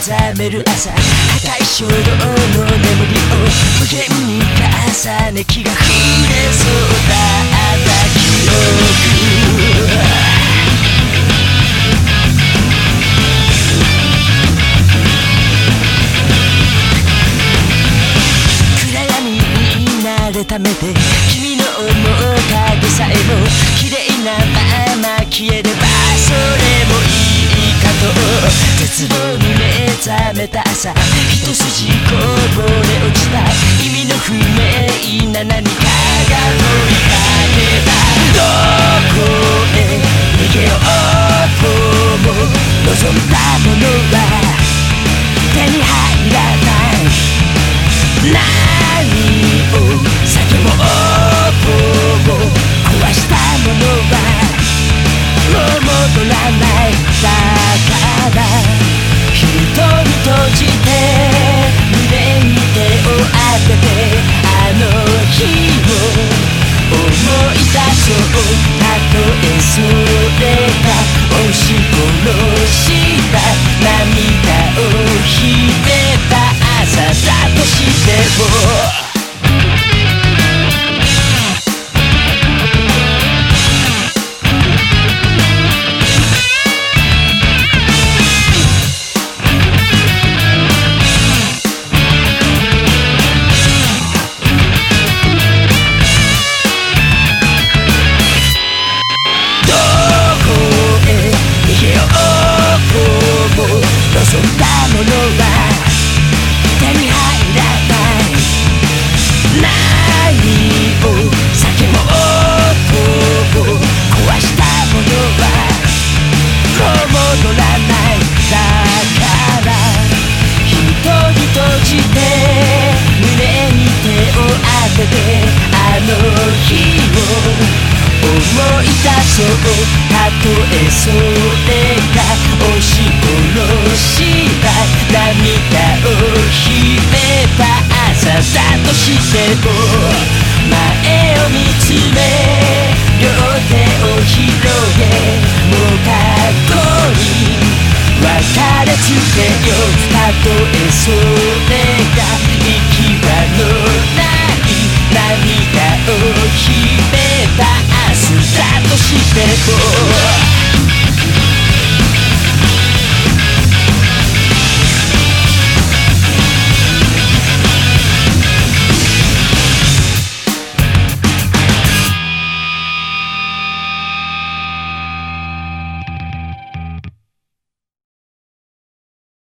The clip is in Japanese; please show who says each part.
Speaker 1: 覚める朝破壊衝動の眠りを無限に重ね気が触れそうだった記憶れためて君の面影さえも綺麗なまま消えればそれもいい。めた朝。一筋こぼれ落ちた意味の不明な何かが問いか。けたどこへ逃げようとも望んだものは。手に入らない何を叫ぼうとも壊したものは。もう戻らないだから思い出そうたとえそれが押し殺した涙を秘めた朝だとしても前を見つめ両手を広げもう過去に別れつけよたとえそれテッ